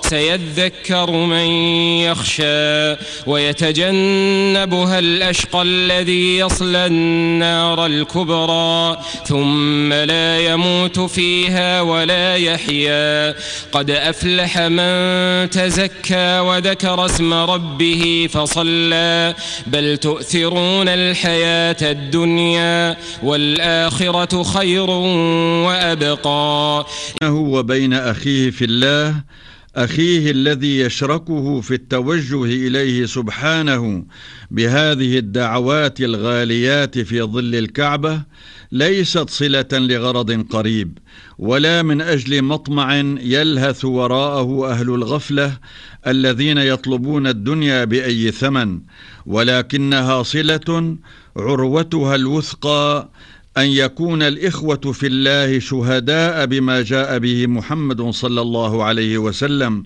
سيذكر من يخشى ويتجنبها الأشقى الذي يصلى النار الكبرى ثم لا يموت فيها ولا يحيا. قد أفلح من تزكى وذكر اسم ربه فصلى. بل تؤثرون الحياة الدنيا والآخرة خير وأبقى. وبين أخيه في الله أخيه الذي يشركه في التوجه إليه سبحانه بهذه الدعوات الغاليات في ظل الكعبة ليست صلة لغرض قريب ولا من أجل مطمع يلهث وراءه أهل الغفلة الذين يطلبون الدنيا بأي ثمن ولكنها صلة عروتها الوثقى أن يكون الإخوة في الله شهداء بما جاء به محمد صلى الله عليه وسلم.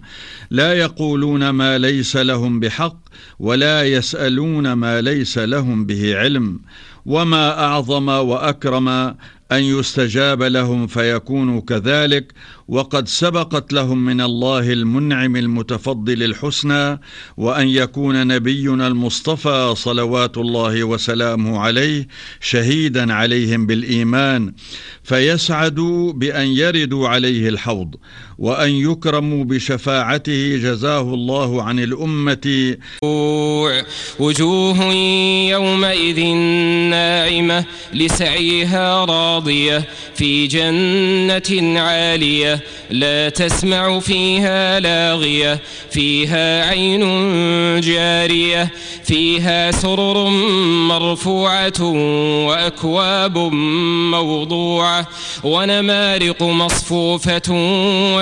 لا يقولون ما ليس لهم بحق ولا يسألون ما ليس لهم به علم. وما أعظم وأكرم أن يستجاب لهم فيكونوا كذلك وقد سبقت لهم من الله المنعم المتفضل الحسنى وأن يكون نبينا المصطفى صلوات الله وسلامه عليه شهيدا عليهم بالإيمان فيسعدوا بأن يردوا عليه الحوض. وأن يكرموا بشفاعته جزاه الله عن الأمة. وجوه يومئذ ناعمة لسعيها راضية في جنة عالية لا تسمع فيها لاغية فيها عين جارية فيها سرر مرفوعة وأكواب موضوعة ونمارق مصفوفة